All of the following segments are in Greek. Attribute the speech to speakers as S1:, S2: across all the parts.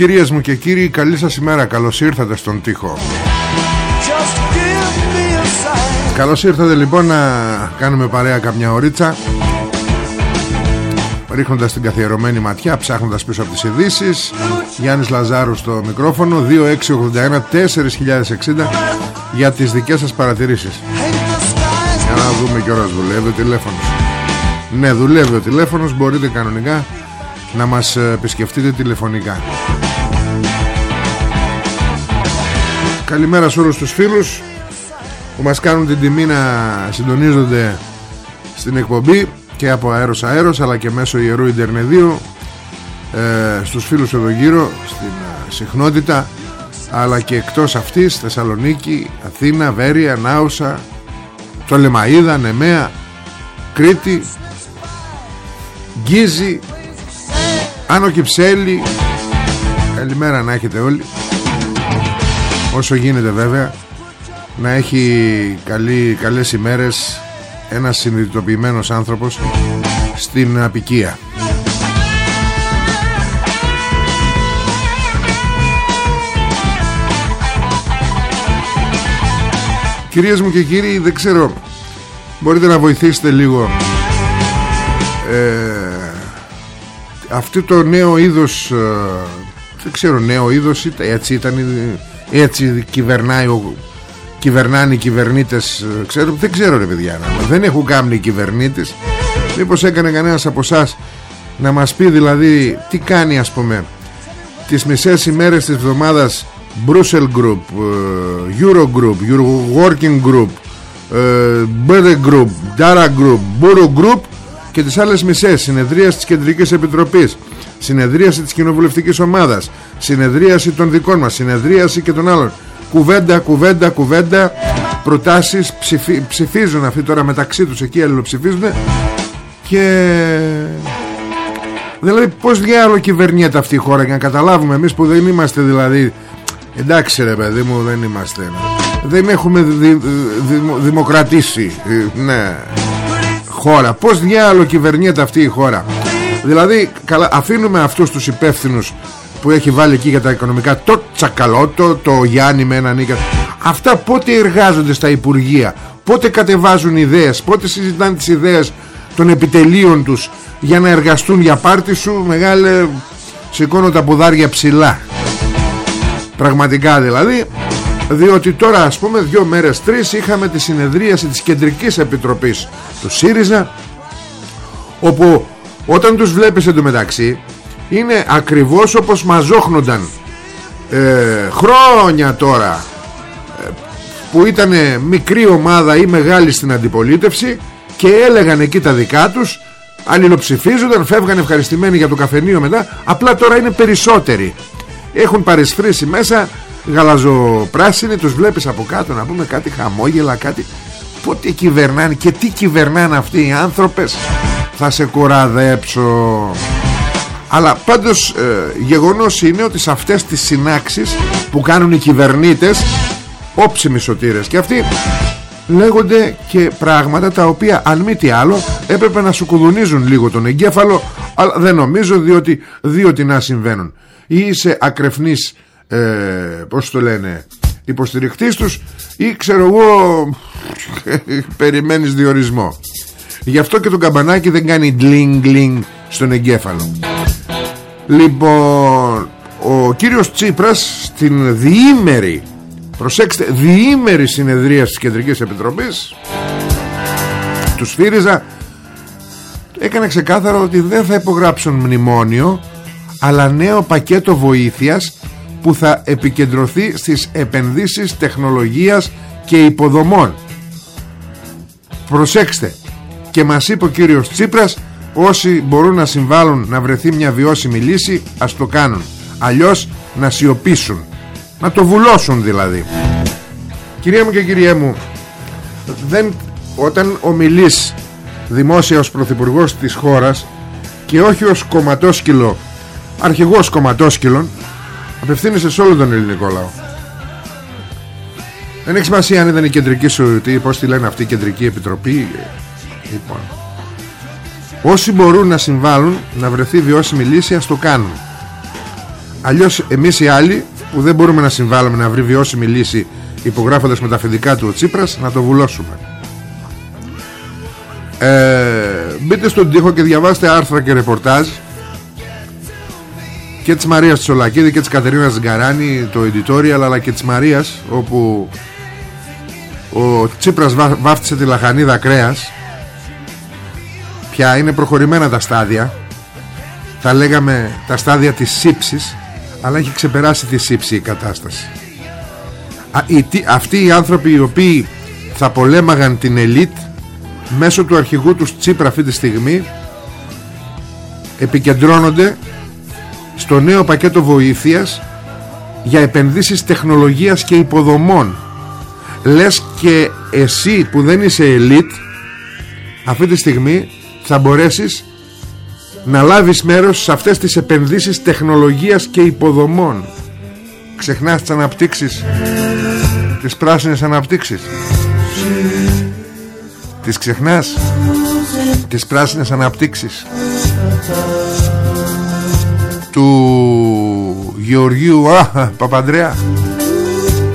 S1: Κυρίες μου και κύριοι καλή σας ημέρα. Καλώς ήρθατε στον τοίχο.
S2: Just give me a sign.
S1: Καλώς ήρθατε λοιπόν να κάνουμε παρέα καμιά ωρίτσα Ρίχνοντας την καθιερωμένη ματιά Ψάχνοντας πίσω από τις ειδήσεις. Γιάννης Λαζάρου στο μικρόφωνο 2681 4060 Για τις δικές σας παρατηρήσεις.
S2: Paint the skies
S1: Για να δούμε και ώρας δουλεύει ο τηλέφωνος. Ναι δουλεύει ο τηλέφωνος Μπορείτε κανονικά να μας ε, επισκεφτείτε τηλεφωνικά Καλημέρα σε όλους τους φίλους Που μας κάνουν την τιμή να συντονίζονται Στην εκπομπή Και από αέρος αέρος Αλλά και μέσω ιερού Ιντερνεδίου ε, Στους φίλους εδώ γύρω Στην ε, συχνότητα Αλλά και εκτός αυτής Θεσσαλονίκη, Αθήνα, Βέρεια, Νάουσα το Λεμαΐδα, Νεμαία Κρήτη Γκίζη Άνω Κυψέλη. Καλημέρα να έχετε όλοι Όσο γίνεται βέβαια Να έχει καλή, καλές ημέρες Ένας συνειδητοποιημένος άνθρωπος Στην απικία. Κυρίες μου και κύριοι δεν ξέρω Μπορείτε να βοηθήσετε λίγο ε, Αυτό το νέο είδος ε, Δεν ξέρω νέο είδος ήταν- Έτσι ήταν ε, Έτσι κυβερνάει ο, Κυβερνάνε οι κυβερνήτες ε, ξέρω, Δεν ξέρω ρε παιδιά να- Δεν έχουν κάνει οι κυβερνήτες. Μήπως έκανε κανένας από εσάς Να μας πει δηλαδή Τι κάνει ας πούμε Τις μισές ημέρες της εβδομάδας Brussels Group ε, Eurogroup Euro Working Group ε, Bede Group Dara Group Buro Group και τις άλλες μισές συνεδρίαση της Κεντρικής Επιτροπής συνεδρίαση της Κοινοβουλευτικής Ομάδας συνεδρίαση των δικών μας συνεδρίαση και των άλλων. Κουβέντα, κουβέντα, κουβέντα. Προτάσεις ψηφι- ψηφίζουν αυτοί τώρα μεταξύ τους εκεί αλληλοψηφίζουν. Και Δηλαδή πως διάλογο κυβερνιέται αυτή η χώρα για να καταλάβουμε εμείς που δεν είμαστε δηλαδή Εντάξει ρε παιδί μου δεν είμαστε Δεν έχουμε δη- δη- δημοκρατήσει ε, Ναι Χώρα. Πως διάλογο κυβερνιέται αυτή η χώρα Δηλαδή καλά, αφήνουμε αυτούς τους υπεύθυνους Που έχει βάλει εκεί για τα οικονομικά Το τσακαλώτο, το Γιάννη με έναν Νίκα Αυτά πότε εργάζονται στα Υπουργεία Πότε κατεβάζουν ιδέες Πότε συζητάνε τις ιδέες των επιτελείων τους για να εργαστούν για πάρτι σου μεγάλε σηκώνω τα ποδάρια ψηλά. Πραγματικά δηλαδή διότι τώρα ας πούμε δύο μέρες τρεις είχαμε τη συνεδρίαση της Κεντρικής Επιτροπής του ΣΥΡΙΖΑ όπου όταν τους βλέπεις εντωμεταξύ είναι ακριβώς όπως μαζόχνονταν ε, χρόνια τώρα ε, που ήταν μικρή ομάδα ή μεγάλη στην αντιπολίτευση και έλεγαν εκεί τα δικά τους αλληλοψηφίζονταν, φεύγαν ευχαριστημένοι για το καφενείο μετά απλά τώρα είναι περισσότεροι. Έχουν παρισφρήσει μέσα γαλαζοπράσινοι τους βλέπεις από κάτω να πούμε κάτι χαμόγελα κάτι πότε κυβερνάνε και τι κυβερνάνε αυτοί οι άνθρωπες θα σε κοραδέψω. Αλλά πάντως ε, γεγονός είναι ότι σε αυτές τις συνάξεις που κάνουν οι κυβερνήτες όψιμοι σωτήρες και αυτοί λέγονται και πράγματα τα οποία αν μη τι άλλο έπρεπε να σου κουδουνίζουν λίγο τον εγκέφαλο αλλά δεν νομίζω διότι δύο τι να συμβαίνουν. Ή είσαι ακρεφνής ε, πως το λένε υποστηρικτής τους ή ξέρω εγώ περιμένεις διορισμό γι' αυτό και το καμπανάκι δεν κάνει γκλινγκ γκλινγκ στον εγκέφαλο. Λοιπόν ο κύριος Τσίπρας στην διήμερη προσέξτε διήμερη συνεδρία της Κεντρικής Επιτροπής τους ΣΦΥΡΙΖΑ έκανε ξεκάθαρο ότι δεν θα υπογράψουν μνημόνιο αλλά νέο πακέτο βοήθειας που θα επικεντρωθεί στις επενδύσεις τεχνολογίας και υποδομών. Προσέξτε και μας είπε ο κύριος Τσίπρας όσοι μπορούν να συμβάλλουν να βρεθεί μια βιώσιμη λύση ας το κάνουν. Αλλιώς να σιωπήσουν. Να το βουλώσουν δηλαδή Κυρία μου και κυρία μου δεν, Όταν ομιλείς Δημόσια ως πρωθυπουργός της χώρας Και όχι ως κομματόσκυλο Αρχηγός κομματόσκυλων Απευθύνεσαι σε όλο τον ελληνικό λαό. Δεν έχει σημασία αν ήταν η κεντρική σου τι, Πώς τη λένε αυτή η κεντρική επιτροπή Λοιπόν Όσοι μπορούν να συμβάλλουν Να βρεθεί βιώσιμη λύση ας το κάνουν. Αλλιώς εμείς οι άλλοι Που δεν μπορούμε να συμβάλλουμε να βρει βιώσιμη λύση υπογράφοντας με τα αφεντικά του ο Τσίπρας να το βουλώσουμε. Ε, μπείτε στον τοίχο και διαβάστε άρθρα και ρεπορτάζ και της Μαρίας Τσολακίδη και της Κατερίνας Γκαράνη το editorial αλλά και της Μαρίας όπου ο Τσίπρας βά, βάφτισε τη λαχανίδα κρέας πια είναι προχωρημένα τα στάδια. Θα λέγαμε τα στάδια της σύψης αλλά έχει ξεπεράσει τη σύψη η κατάσταση. Αυτοί οι άνθρωποι οι οποίοι θα πολέμαγαν την ελίτ μέσω του αρχηγού τους Τσίπρα αυτή τη στιγμή επικεντρώνονται στο νέο πακέτο βοήθειας για επενδύσεις τεχνολογίας και υποδομών. Λες και εσύ που δεν είσαι ελίτ αυτή τη στιγμή θα μπορέσεις να λάβεις μέρος σε αυτές τις επενδύσεις τεχνολογίας και υποδομών. Ξεχνάς τις αναπτύξεις τις πράσινες αναπτύξεις. Τις ξεχνάς τις πράσινες αναπτύξεις του Γεωργίου α, Παπαντρέα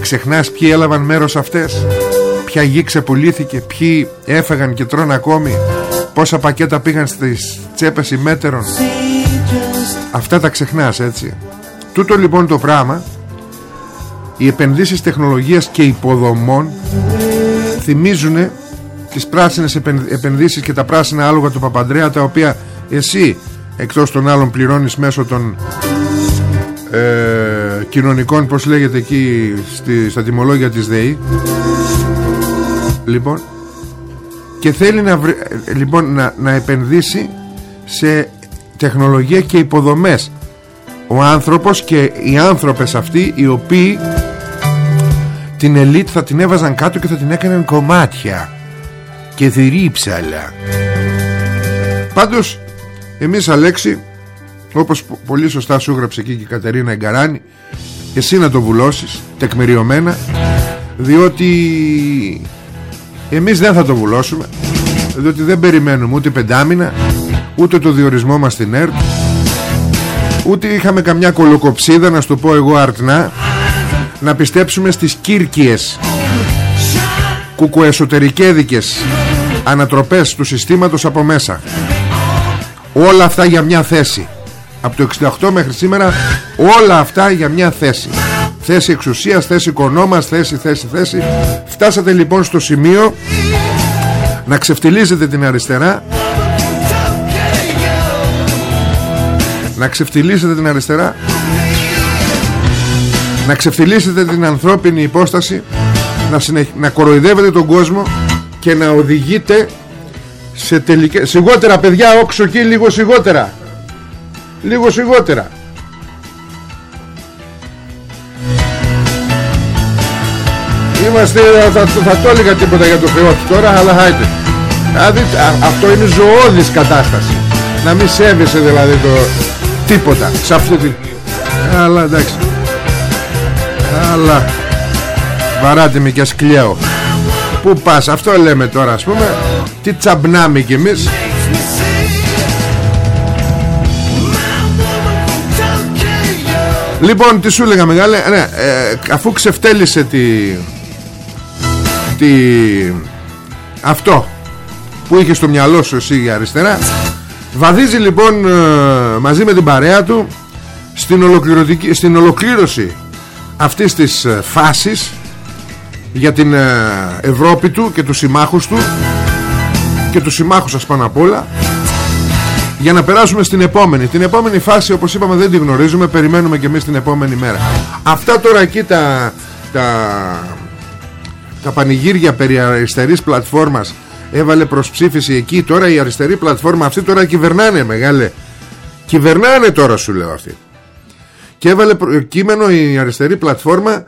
S1: ξεχνάς ποιοι έλαβαν μέρος αυτές ποια γη ξεπουλήθηκε ποιοι έφεγαν και τρώνε ακόμη πόσα πακέτα πήγαν στις τσέπες ημέτερων. Αυτά τα ξεχνάς έτσι. Τούτο λοιπόν το πράγμα οι επενδύσεις τεχνολογίας και υποδομών θυμίζουν τις πράσινες επενδύσεις και τα πράσινα άλογα του Παπαντρέα τα οποία εσύ εκτός των άλλων πληρώνεις μέσω των ε, κοινωνικών πως λέγεται εκεί στη, στα τιμολόγια της ΔΕΗ. Λοιπόν και θέλει να, λοιπόν, να, να επενδύσει σε τεχνολογία και υποδομές. Ο άνθρωπος και οι άνθρωπες αυτοί οι οποίοι την ελίτ θα την έβαζαν κάτω και θα την έκαναν κομμάτια και θηρύψαλα. Πάντως εμείς Αλέξη όπως πολύ σωστά σου έγραψε εκεί και η Κατερίνα Εγκαράνη εσύ να το βουλώσεις τεκμηριωμένα διότι εμείς δεν θα το βουλώσουμε διότι δεν περιμένουμε ούτε πεντάμινα ούτε το διορισμό μας στην ΕΡΤ ούτε είχαμε καμιά κολοκοψίδα να σου το πω εγώ αρτνά να πιστέψουμε στις κύρκιες κουκουεσωτερικέδικες ανατροπές του συστήματος από μέσα. Όλα αυτά για μια θέση. Από το 68 μέχρι σήμερα όλα αυτά για μια θέση θέση εξουσίας, θέση οικονόμας θέση, θέση, θέση. Φτάσατε λοιπόν στο σημείο να ξεφτιλίζετε την αριστερά. Να ξεφτιλίσετε την αριστερά. Να ξεφτυλίσετε την ανθρώπινη υπόσταση. Να, συνεχ... να κοροϊδεύετε τον κόσμο και να οδηγείτε σε τελικές σιγότερα παιδιά όξο εκεί λίγο σιγότερα. Λίγο σιγότερα Είμαστε, θα, θα το έλεγα τίποτα για το Θεό του τώρα, αλλά χάιτε. Δηλαδή, α- αυτό είναι ζωώδης κατάσταση. Να μην σέβεσαι δηλαδή το τίποτα σε αυτή τη... Αλλά εντάξει. Αλλά βαράτε με και ας κλαίω. Πού πας, αυτό λέμε τώρα ας πούμε. Τι τσαμπνάμε κι εμείς. Λοιπόν, τι σου έλεγα μεγάλε, ναι, ε, αφού ξεφτέλησε τη, τη, αυτό που είχε στο μυαλό σου εσύ για αριστερά, βαδίζει λοιπόν ε, μαζί με την παρέα του στην, ολοκληρωτική, στην ολοκλήρωση αυτής της ε, φάσης για την ε, Ευρώπη του και τους συμμάχους του και τους συμμάχους σας πάνω απ' όλα για να περάσουμε στην επόμενη. Την επόμενη φάση όπως είπαμε δεν τη γνωρίζουμε Περιμένουμε και εμείς την επόμενη μέρα. Αυτά τώρα εκεί τα Τα, τα πανηγύρια περί αριστερής πλατφόρμας Έβαλε προς ψήφιση εκεί. Τώρα η αριστερή πλατφόρμα αυτή τώρα κυβερνάνε μεγάλε. Κυβερνάνε τώρα σου λέω αυτή. Και έβαλε προ- κείμενο η αριστερή πλατφόρμα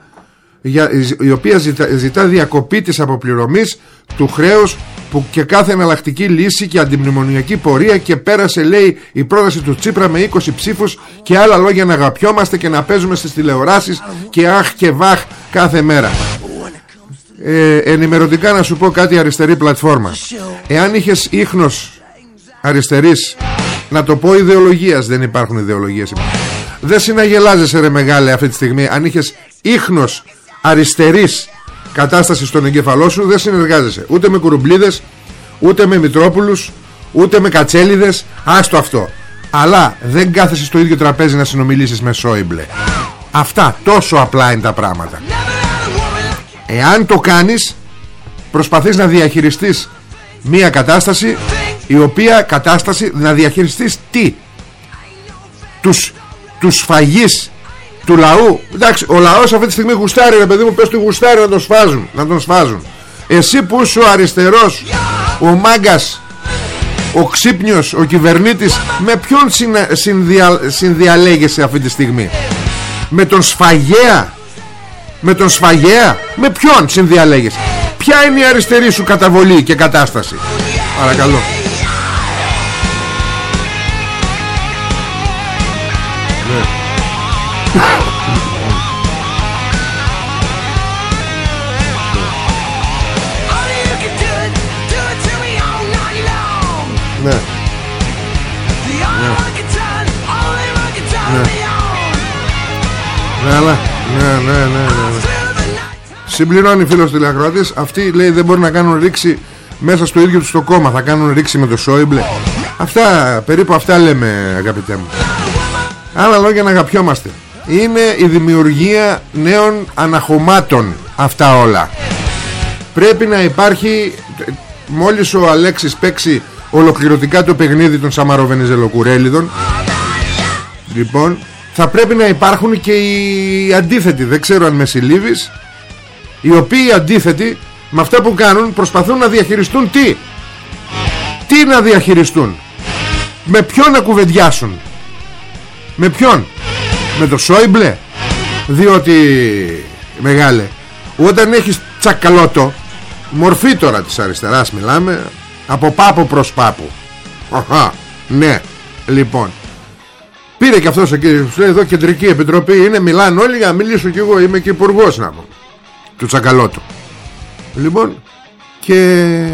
S1: για, η οποία ζητά, ζητά διακοπή της αποπληρωμής του χρέους που και κάθε εναλλακτική λύση και αντιμνημονιακή πορεία και πέρασε λέει η πρόταση του Τσίπρα με 20 ψήφους και άλλα λόγια να αγαπιόμαστε και να παίζουμε στις τηλεοράσεις και αχ και βαχ κάθε μέρα ε, ενημερωτικά να σου πω κάτι αριστερή πλατφόρμα. Εάν είχες ίχνος αριστερής να το πω ιδεολογίας δεν υπάρχουν ιδεολογίες. Δεν συναγελάζεσαι ρε μεγάλε αυτή τη στιγμή. Αν είχες ίχνος αριστερής κατάσταση στον εγκεφαλό σου δεν συνεργάζεσαι. Ούτε με κουρουμπλίδες ούτε με Μητρόπουλους ούτε με κατσέλιδες. Άστο αυτό. Αλλά δεν κάθεσαι στο ίδιο τραπέζι να συνομιλήσεις με Σόιμπλε. Αυτά τόσο απλά είναι τα πράγματα εάν το κάνεις προσπαθείς να διαχειριστείς μία κατάσταση η οποία κατάσταση να διαχειριστείς τι; Τους, τους φαγείς του λαού. Εντάξει ο λαός αυτή τη στιγμή γουστάρει ρε παιδί μου πες του γουστάρει να τον σφάζουν να τον σφάζουν. Εσύ που είσαι ο αριστερός ο μάγκας ο ξύπνιος, ο κυβερνήτης με ποιον συνα, συνδια, συνδιαλέγεσαι αυτή τη στιγμή; Με τον σφαγέα με τον σφαγέα; Με ποιον συνδιαλέγεσαι ποια είναι η αριστερή σου καταβολή και κατάσταση; Παρακαλώ. Ναι. Ναι. Αλλά ναι. Ναι ναι ναι, ναι. Συμπληρώνει φίλος τηλεακροατής. Αυτοί λέει δεν μπορεί να κάνουν ρήξη Μέσα στο ίδιο τους το κόμμα. Θα κάνουν ρήξη με το Σόιμπλε. Αυτά περίπου αυτά λέμε αγαπητέ μου. Άλλα λόγια να αγαπιόμαστε. Είναι η δημιουργία νέων αναχωμάτων Αυτά όλα. Πρέπει να υπάρχει Μόλις ο Αλέξης παίξει Ολοκληρωτικά το παιχνίδι των Σαμαροβενιζελοκουρέλιδων. Λοιπόν θα πρέπει να υπάρχουν και οι αντίθετοι Δεν ξέρω αν με συλλήβεις Οι οποίοι αντίθετοι Με αυτά που κάνουν προσπαθούν να διαχειριστούν τι; Τι να διαχειριστούν; Με ποιον να κουβεντιάσουν; Με ποιον; Με το Σόιμπλε; Διότι Μεγάλε Όταν έχεις τσακαλώτο Μορφή τώρα της αριστεράς μιλάμε Από πάπο προς πάπου. Αχα, ναι Λοιπόν Πήρε και αυτός εκεί, σου λέει εδώ κεντρική επιτροπή είναι, μιλάνε όλοι για να μιλήσω κι εγώ, είμαι και υπουργός να πω. Του τσακαλώτου. Λοιπόν, και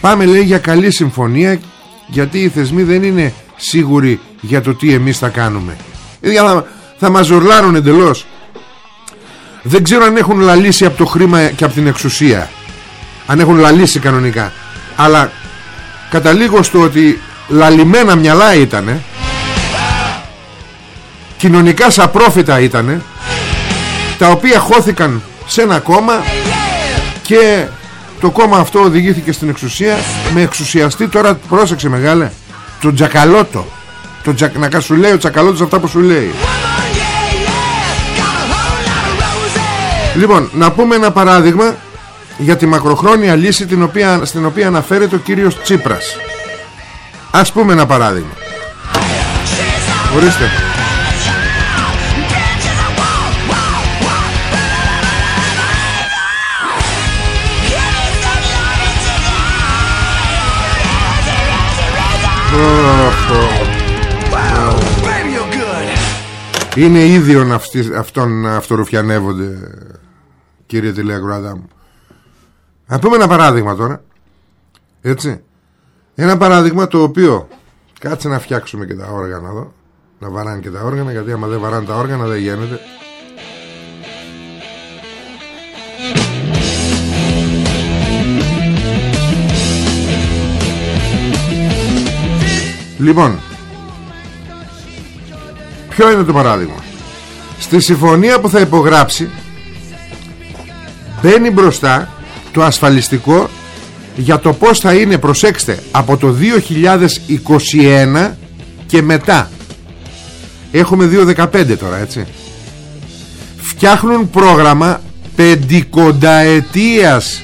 S1: πάμε λέει για καλή συμφωνία γιατί οι θεσμοί δεν είναι σίγουροι για το τι εμείς θα κάνουμε. Ε, για θα, θα μας ζορλάρουν εντελώς. Δεν ξέρω αν έχουν λαλήσει από το χρήμα και από την εξουσία. Αν έχουν λαλήσει κανονικά. Αλλά καταλήγω στο ότι λαλημένα μυαλά ήτανε κοινωνικά σαπρόφητα ήτανε τα οποία χώθηκαν σε ένα κόμμα και το κόμμα αυτό οδηγήθηκε στην εξουσία. Με εξουσιαστή τώρα πρόσεξε μεγάλε τον Τζακαλώτο. Το τζα, να σου λέει ο Τζακαλώτος αυτά που σου λέει. Λοιπόν να πούμε ένα παράδειγμα για τη μακροχρόνια λύση την οποία, στην οποία αναφέρεται ο κύριος Τσίπρας. Ας πούμε ένα παράδειγμα. Ορίστε Είναι ίδιο αυτοί, αυτόν να αυτορουφιανεύονται Κύριε τηλεακροατά μου. Να πούμε ένα παράδειγμα τώρα Έτσι. Ένα παράδειγμα το οποίο Κάτσε να φτιάξουμε και τα όργανα εδώ Να βαράνε και τα όργανα Γιατί άμα δεν βαράνε τα όργανα δεν γίνεται. Λοιπόν Ποιο είναι το παράδειγμα; Στη συμφωνία που θα υπογράψει Μπαίνει μπροστά Το ασφαλιστικό Για το πως θα είναι προσέξτε Από το 2021 Και μετά. Έχουμε 2.15 τώρα έτσι. Φτιάχνουν πρόγραμμα Πεντηκονταετίας.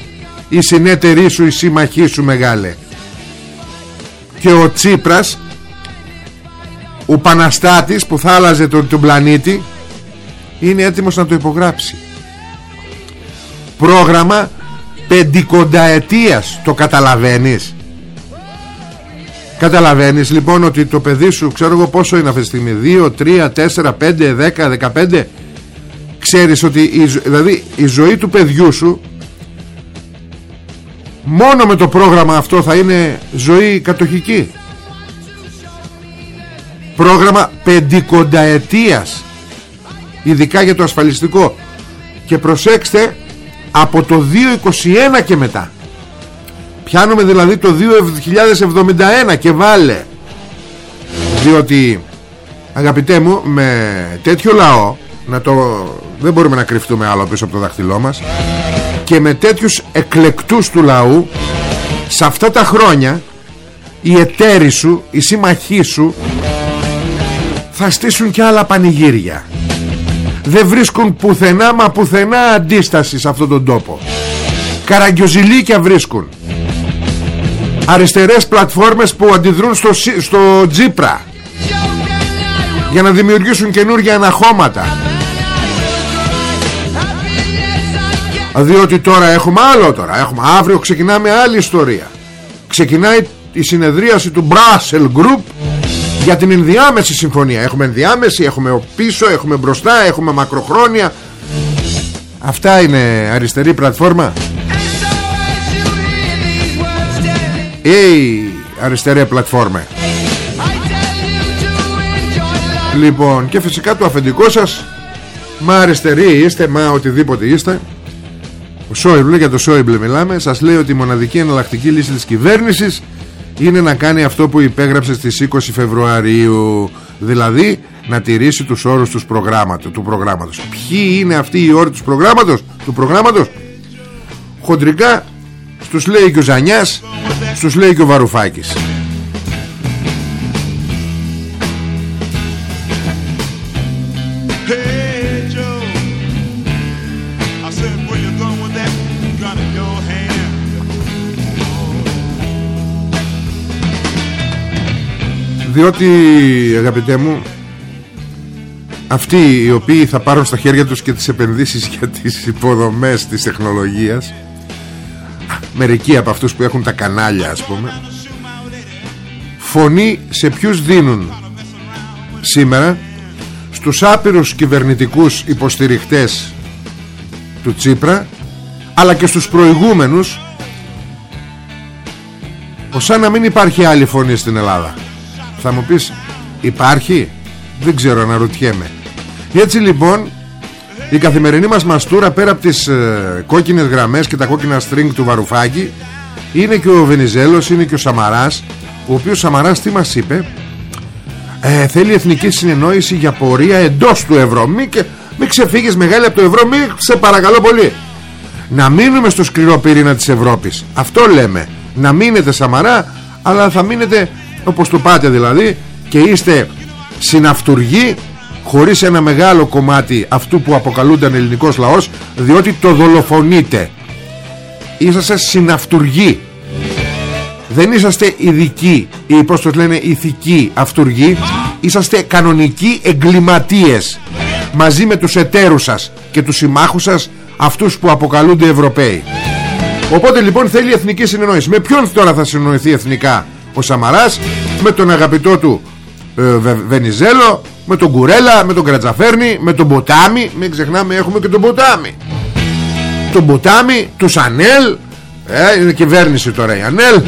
S1: Η συνέτερή σου Η σύμμαχή σου μεγάλε. Και ο Τσίπρας ο Παναστάτης που θα άλλαζε τον, τον πλανήτη είναι έτοιμος να το υπογράψει. Πρόγραμμα πεντηκονταετίας το καταλαβαίνεις; Καταλαβαίνεις λοιπόν ότι το παιδί σου ξέρω εγώ πόσο είναι αυτή τη στιγμή 2, 3, 4, 5, 10, 15 ξέρεις ότι η, δηλαδή η ζωή του παιδιού σου μόνο με το πρόγραμμα αυτό θα είναι ζωή κατοχική πρόγραμμα πεντηκονταετίας ειδικά για το ασφαλιστικό. Και προσέξτε από το 2021 και μετά πιάνουμε δηλαδή το 2071 και βάλε. Διότι αγαπητέ μου με τέτοιο λαό να το, δεν μπορούμε να κρυφτούμε άλλο πίσω από το δάχτυλό μας και με τέτοιους εκλεκτούς του λαού σε αυτά τα χρόνια οι εταίροι σου, οι σύμμαχοί σου θα στήσουν και άλλα πανηγύρια. Δεν βρίσκουν πουθενά μα πουθενά αντίστασης σε αυτόν τον τόπο. Καραγκιοζηλίκια βρίσκουν. Αριστερές πλατφόρμες που αντιδρούν στο, στο Τζίπρα για να δημιουργήσουν καινούργια αναχώματα. Διότι τώρα έχουμε άλλο τώρα. Έχουμε, αύριο ξεκινάμε άλλη ιστορία. Ξεκινάει η συνεδρίαση του Brussels Group για την ενδιάμεση συμφωνία. Έχουμε ενδιάμεση, έχουμε πίσω, έχουμε μπροστά έχουμε μακροχρόνια. Αυτά είναι αριστερή πλατφόρμα. Ή αριστερή πλατφόρμα. Λοιπόν και φυσικά το αφεντικό σας. Μα αριστεροί είστε μα οτιδήποτε είστε. Ο Σόιμπλε για το Σόιμπλε μιλάμε. Σας λέει ότι η μοναδική εναλλακτική λύση της κυβέρνησης είναι να κάνει αυτό που υπέγραψε στις 20 Φεβρουαρίου δηλαδή να τηρήσει τους όρους τους προγράμματος, του προγράμματος. Ποιοι είναι αυτοί οι όροι τους προγράμματος; Του προγράμματος; Χοντρικά στους λέει και ο Ζανιάς στους λέει και ο Βαρουφάκης διότι αγαπητέ μου αυτοί οι οποίοι θα πάρουν στα χέρια τους και τις επενδύσεις για τις υποδομές της τεχνολογίας μερικοί από αυτούς που έχουν τα κανάλια ας πούμε φωνή σε ποιους δίνουν σήμερα στους άπειρους κυβερνητικούς υποστηριχτές του Τσίπρα αλλά και στους προηγούμενους ως σαν να μην υπάρχει άλλη φωνή στην Ελλάδα θα μου πεις υπάρχει; Δεν ξέρω αναρωτιέμαι. Έτσι λοιπόν Η καθημερινή μας μαστούρα Πέρα από τις ε, κόκκινες γραμμές Και τα κόκκινα string του Βαρουφάκη Είναι και ο Βενιζέλος Είναι και ο Σαμαράς Ο οποίος Σαμαράς τι μας είπε; Ε, Θέλει εθνική συνεννόηση για πορεία εντός του ευρώ. Μην, μη ξεφύγεις μεγάλη από το ευρώ Μην σε παρακαλώ πολύ. Να μείνουμε στο σκληρό πυρήνα της Ευρώπης. Αυτό λέμε. Να μείνετε Σαμαρά Αλλά θα μείνετε όπως το πάτε δηλαδή και είστε συναυτουργοί χωρίς ένα μεγάλο κομμάτι αυτού που αποκαλούνταν ελληνικός λαός διότι το δολοφονείτε. Είσαστε συναυτουργοί. Δεν είσαστε ειδικοί ή πως το λένε ηθικοί αυτουργοί είσαστε κανονικοί εγκληματίες μαζί με τους εταίρους σας και τους συμμάχους σας αυτούς που αποκαλούνται Ευρωπαίοι. Οπότε λοιπόν θέλει εθνική συνεννόηση. Με ποιον τώρα θα συνοηθεί εθνικά; Ο Σαμαράς με τον αγαπητό του ε, Βε- Βενιζέλο με τον Κουρέλα, με τον Κρατζαφέρνη με τον Ποτάμι, μην ξεχνάμε έχουμε και τον Ποτάμι. Τον Ποτάμι, του Ανέλ ε, είναι κυβέρνηση τώρα η Ανέλ.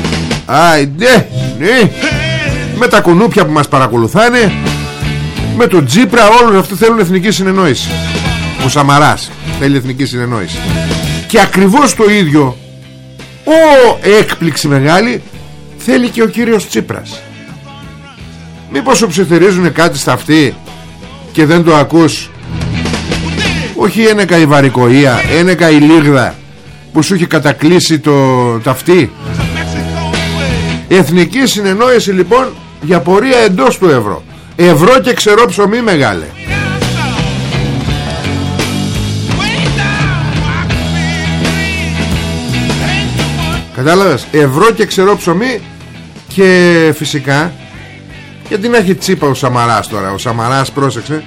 S1: Άιντε ναι. με τα κουνούπια που μας παρακολουθάνε. Με τον Τζίπρα όλους αυτοί θέλουν εθνική συνεννόηση. Ο Σαμαράς θέλει εθνική συνεννόηση. Και ακριβώς το ίδιο ο έκπληξη μεγάλη θέλει και ο κύριος Τσίπρας. Μήπως σου ψιθυρίζουν κάτι στα αυτή και δεν το ακούς; Όχι ένεκα η βαρικοία ένεκα η λίγδα που σου έχει κατακλείσει το ταυτί. Εθνική συνεννόηση λοιπόν για πορεία εντός του ευρώ. Ευρώ και ξερό ψωμί μεγάλε. Κατάλαβες; Ευρώ και ξερό ψωμί Και φυσικά Γιατί να έχει τσίπα ο Σαμαράς τώρα. Ο Σαμαράς πρόσεξε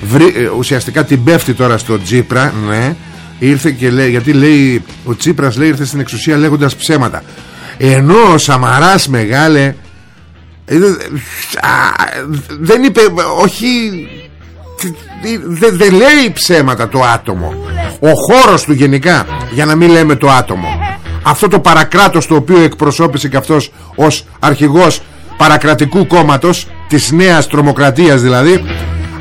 S1: βρει, ε, Ουσιαστικά την πέφτει τώρα στο Τσίπρα Ναι Ήρθε και λέει Γιατί λέει Ο Τσίπρας λέει ήρθε στην εξουσία λέγοντας ψέματα. Ενώ ο Σαμαράς μεγάλε ε, α, Δεν είπε Όχι δεν δεν λέει ψέματα το άτομο. Ο χώρος του γενικά Για να μην λέμε το άτομο Αυτό το παρακράτος το οποίο εκπροσώπησε και αυτός Ως αρχηγός παρακρατικού κόμματος Της νέας τρομοκρατίας δηλαδή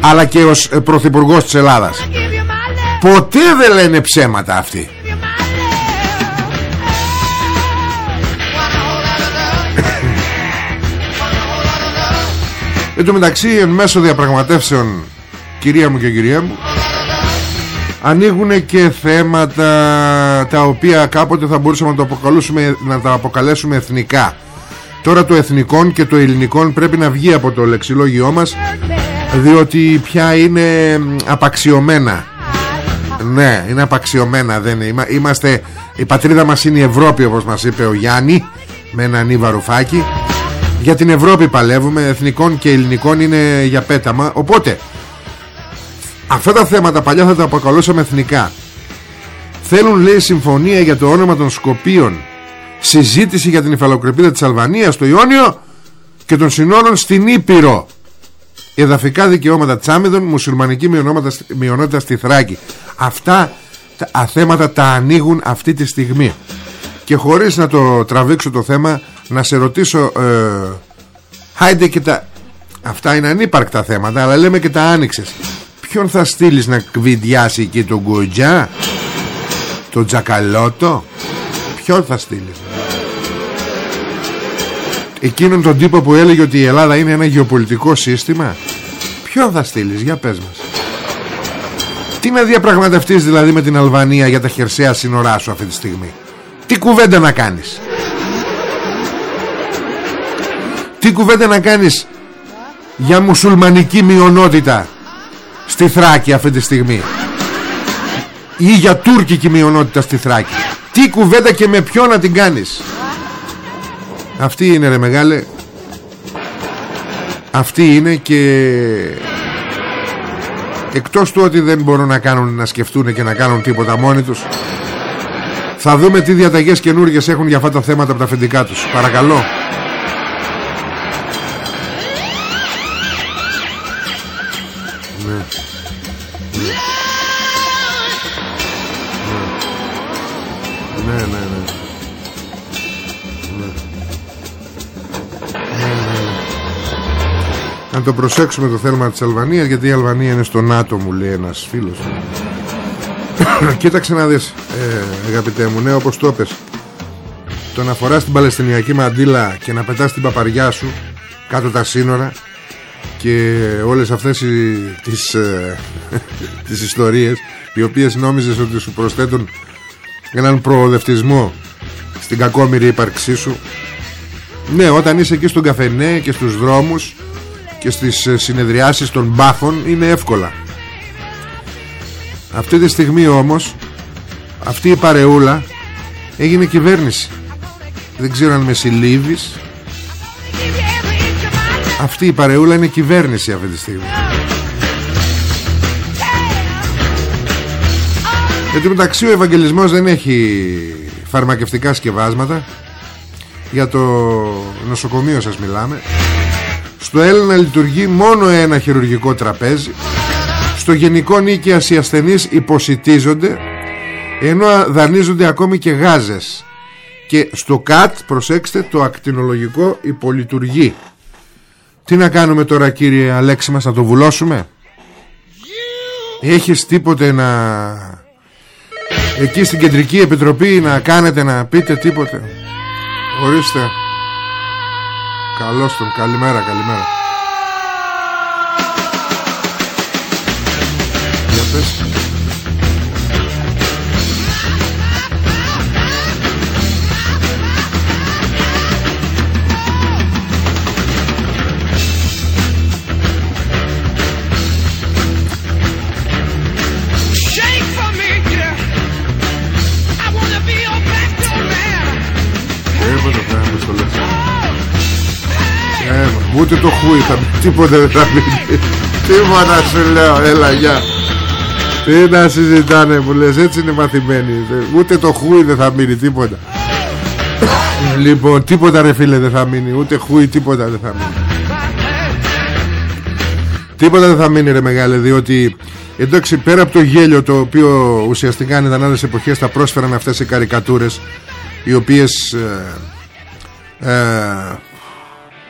S1: Αλλά και ως ε, πρωθυπουργός της Ελλάδας. Ποτέ δεν λένε ψέματα αυτοί. Εν τω μεταξύ εν μέσω διαπραγματεύσεων Κυρία μου και κυρία μου Ανοίγουν και θέματα Τα οποία κάποτε θα μπορούσαμε να, το αποκαλέσουμε, να τα αποκαλέσουμε εθνικά. Τώρα το εθνικών και το ελληνικών πρέπει να βγει από το λεξιλόγιό μας Διότι πια είναι απαξιωμένα. Ναι είναι απαξιωμένα δεν είναι. Είμαστε, Η πατρίδα μας είναι η Ευρώπη όπως μας είπε ο Γιάννη Με ένα νι βαρουφάκι για την Ευρώπη παλεύουμε Εθνικών και ελληνικών είναι για πέταμα. Οπότε Αυτά τα θέματα παλιά θα τα αποκαλούσαμε εθνικά. Θέλουν λέει συμφωνία για το όνομα των Σκοπίων. Συζήτηση για την υφαλοκρηπίδα της Αλβανίας στο Ιόνιο Και των συνόρων στην Ήπειρο. Εδαφικά δικαιώματα Τσάμιδων Μουσουλμανική μειονότητα στη Θράκη. Αυτά τα θέματα τα ανοίγουν αυτή τη στιγμή. Και χωρίς να το τραβήξω το θέμα Να σε ρωτήσω ε, Χάιντε και τα Αυτά είναι ανύπαρκτα θέματα Αλλά λέμε και τα άνοιξες Ποιον θα στείλεις να κβιντιάσει εκεί τον Γκουτζά Τον Τζακαλώτο; Ποιον θα στείλεις; Εκείνον τον τύπο που έλεγε ότι η Ελλάδα είναι ένα γεωπολιτικό σύστημα; Ποιον θα στείλεις; Για πες μας. Τι να διαπραγματευτείς δηλαδή με την Αλβανία για τα χερσαία σύνορά σου αυτή τη στιγμή; Τι κουβέντα να κάνεις; Τι κουβέντα να κάνεις για μουσουλμανική μειονότητα; Στη Θράκη αυτή τη στιγμή. Ή για τουρκική μειονότητα στη Θράκη. Τι κουβέντα και με ποιο να την κάνεις. Αυτή είναι ρε μεγάλε. Αυτή είναι και εκτός του ότι δεν μπορούν να κάνουν να σκεφτούν και να κάνουν τίποτα μόνοι τους θα δούμε τι διαταγές καινούργιες έχουν για αυτά τα θέματα από τα αφεντικά τους. Παρακαλώ το προσέξουμε το θέμα της Αλβανίας γιατί η Αλβανία είναι στο ΝΑΤΟ μου λέει ένας φίλος. Κοίταξε να δεις ε, αγαπητέ μου ναι όπως το πες Το να φοράς την Παλαιστινιακή μαντήλα και να πετάς την παπαριά σου κάτω τα σύνορα και όλες αυτές οι, τις, ε, τις ιστορίες οι οποίες νόμιζες ότι σου προσθέτουν έναν προοδευτισμό στην κακόμοιρη ύπαρξή σου. Ναι όταν είσαι εκεί στον καφενέ και στους δρόμους και στις ε, συνεδριάσεις των μπάφων είναι εύκολα. Αυτή τη στιγμή όμως αυτή η παρεούλα έγινε κυβέρνηση. Δεν ξέρω αν με συλλήβεις αυτή η παρεούλα είναι κυβέρνηση αυτή τη στιγμή. Γιατί μεταξύ ο Ευαγγελισμός δεν έχει φαρμακευτικά σκευάσματα. Για το νοσοκομείο σας μιλάμε Στο Έλληνα λειτουργεί μόνο ένα χειρουργικό τραπέζι. Στο γενικό νίκαιας οι ασθενείς υποσυτίζονται Ενώ δανείζονται ακόμη και γάζες. Και στο ΚΑΤ προσέξτε το ακτινολογικό υπολειτουργεί. Τι να κάνουμε τώρα κύριε Αλέξη μας να το βουλώσουμε; Έχεις τίποτε να Εκεί στην κεντρική επιτροπή να κάνετε να πείτε τίποτε; Ορίστε Καλώς τον. Καλημέρα καλημέρα Ούτε το χούι θα Τίποτα δεν θα μείνει. Τίποτα σου λέω. Έλα γεια. Τι να συζητάνε που λες Έτσι είναι μαθημένοι. Ούτε το χούι δεν θα μείνει Τίποτα. Λοιπόν τίποτα ρε φίλε δεν θα μείνει. Ούτε χούι τίποτα δεν θα μείνει. Τίποτα δεν θα μείνει ρε μεγάλε Διότι εντάξει πέρα από το γέλιο Το οποίο ουσιαστικά ήταν άλλες εποχές Τα πρόσφεραν αυτές οι καρικατούρες Οι οποίες ε, ε,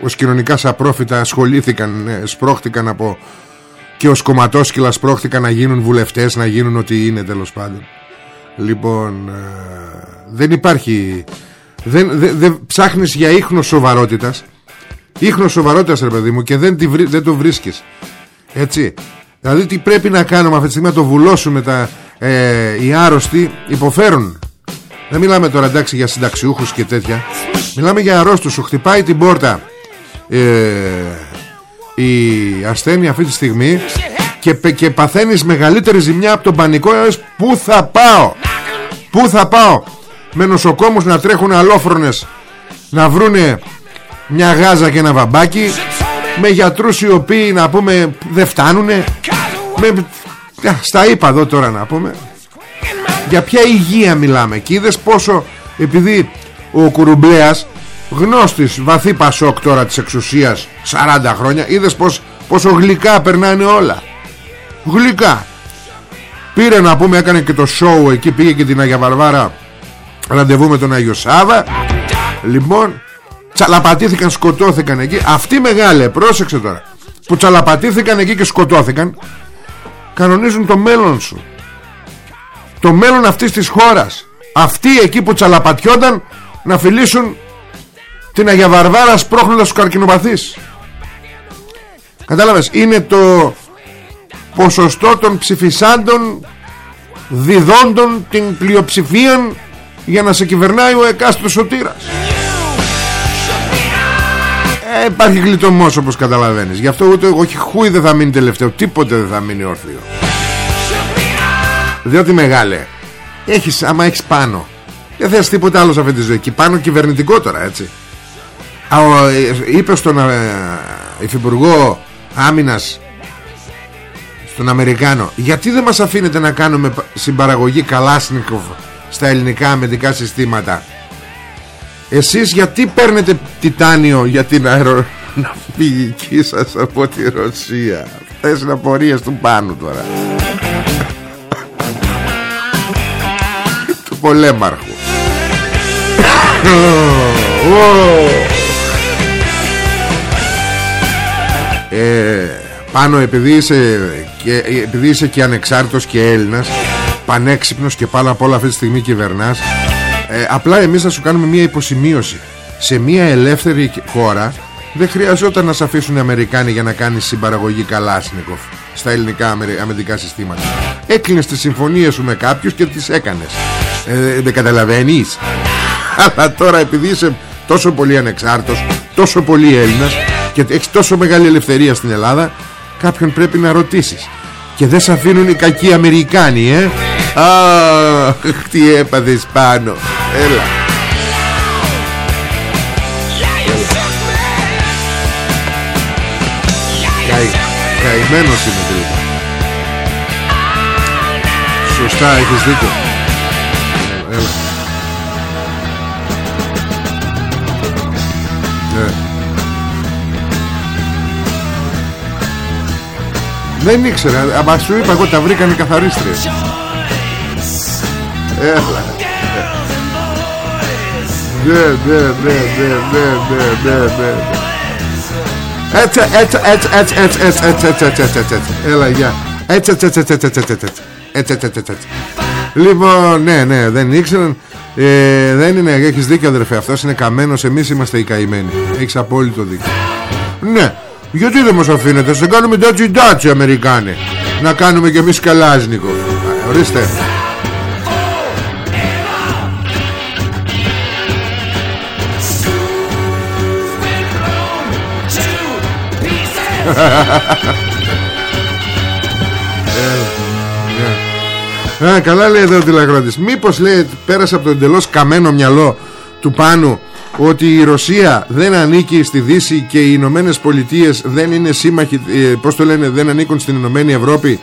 S1: ως κοινωνικά σαπρόφητα ασχολήθηκαν, ε, σπρώχτηκαν από και ως κομματόσκυλα σπρώχτηκαν να γίνουν βουλευτές, να γίνουν ό,τι είναι τέλος πάντων. Λοιπόν, ε, δεν υπάρχει, δεν, δεν, δεν ψάχνεις για ίχνος σοβαρότητας, ίχνος σοβαρότητας ρε παιδί μου και δεν, τη βρι- δεν το βρίσκεις. Έτσι. Δηλαδή τι πρέπει να κάνουμε αυτή τη στιγμή να το βουλώσουμε τα, ε, οι άρρωστοι υποφέρουν. Δεν μιλάμε τώρα εντάξει για συνταξιούχους και τέτοια. Μιλάμε για αρρώστους σου χτυπάει την πόρτα ε, η ασθένεια αυτή τη στιγμή και, πε- και παθαίνεις μεγαλύτερη ζημιά από τον πανικό λες, Πού θα πάω. Πού θα πάω. Με νοσοκόμους να τρέχουν αλόφρονες Να βρούνε μια γάζα και ένα βαμπάκι Με γιατρούς οι οποίοι να πούμε δεν φτάνουνε. Με, Α, Στα είπα εδώ τώρα να πούμε. Για ποια υγεία μιλάμε. Και είδες πόσο Επειδή ο Κουρουμπλέας Γνώστης βαθύ πασόκ τώρα της εξουσίας 40 χρόνια. Είδες πως, πόσο γλυκά περνάνε όλα. Γλυκά. Πήρε να πούμε έκανε και το show εκεί Πήγε και την Αγία Βαρβάρα. Ραντεβού με τον Άγιο Σάβα. Λοιπόν Τσαλαπατήθηκαν σκοτώθηκαν εκεί. Αυτοί μεγάλε πρόσεξε τώρα Που τσαλαπατήθηκαν εκεί και σκοτώθηκαν Κανονίζουν το μέλλον σου. Το μέλλον αυτής της χώρας. Αυτοί εκεί που τσαλαπατιόνταν Να φιλήσουν την Αγία Βαρβάρας σπρώχνοντας τους καρκινοπαθείς. Κατάλαβες Είναι το ποσοστό των ψηφισάντων διδόντων την πλειοψηφία για να σε κυβερνάει ο εκάστος σωτήρας. Ε, υπάρχει γλιτωμός όπως καταλαβαίνεις. Γι' αυτό ούτε όχι χούι δεν θα μείνει τελευταίο τίποτε δεν θα μείνει όρθιο. Διότι μεγάλε έχεις, άμα έχεις πάνω δεν θες τίποτα άλλο σε αυτή τη ζωή. Και πάνω κυβερνητικό τώρα έτσι. Α, ο, ε, είπε στον ε, υφυπουργό άμυνας στον Αμερικάνο γιατί δεν μας αφήνετε να κάνουμε πα- συμπαραγωγή Καλάσνικοφ στα ελληνικά αμυντικά συστήματα; Εσείς γιατί παίρνετε τιτάνιο για την αεροναυπηγική σας από τη Ρωσία; Αυτές είναι απορίες του πάνω τώρα Του πολέμαρχου ε, πάνω επειδή είσαι, και, επειδή είσαι και ανεξάρτητος και Έλληνας πανέξυπνος και πάνω απ' όλα αυτή τη στιγμή κυβερνάς ε, απλά εμείς θα σου κάνουμε μια υποσημείωση. Σε μια ελεύθερη χώρα δεν χρειαζόταν να σε αφήσουν οι Αμερικάνοι για να κάνεις συμπαραγωγή Καλάσνικοφ στα ελληνικά αμερι- αμυντικά συστήματα. Έκλεινες τις συμφωνίες σου με κάποιους και τις έκανες. Ε, δεν καταλαβαίνεις; Αλλά τώρα επειδή είσαι τόσο πολύ ανεξάρτητος τόσο πολύ Έλληνας και έχεις τόσο μεγάλη ελευθερία στην Ελλάδα κάποιον πρέπει να ρωτήσεις. Και δεν σε αφήνουν οι κακοί Αμερικάνοι ε; Α, τι έπαθες πάνω. Έλα. Καη, Καημένος είναι τελικά Σωστά έχεις δίκιο Δεν ήξερα Αλλά σου είπα εγώ τα βρήκαν οι καθαρίστρες Έλα Ναι ναι ναι ναι ναι ναι ναι ναι έτσι, έτσι, έτσι, έτσι, έτσι, έτσι, έτσι, έτσι, έτσι, έτσι, έτσι, έτσι. Έλα, γεια. Έτσι, έτσι, έτσι, έτσι, έτσι, έτσι, έτσι, έτσι, έτσι, έτσι, έτσι, έτσι. Λοιπόν, ναι, ναι, δεν ήξεραν. Ε, δεν είναι, έχεις δίκιο αδερφέ, αυτός είναι καμένος, εμείς είμαστε οι καημένοι. Έχεις απόλυτο δίκιο. Ναι, γιατί δεν μας αφήνετε, σε κάνουμε τάτσι τάτσι Αμερικάνοι. Να κάνουμε κι εμείς καλάζνικο. Α, Ορίστε. Α, καλά λέει εδώ ο τηλεκρότης Μήπως λέει πέρασε από το εντελώς καμένο μυαλό του Πάνου ότι η Ρωσία δεν ανήκει στη Δύση και οι Ηνωμένες Πολιτείες δεν είναι σύμμαχοι, ε, πώς το λένε, δεν ανήκουν στην Ηνωμένη Ευρώπη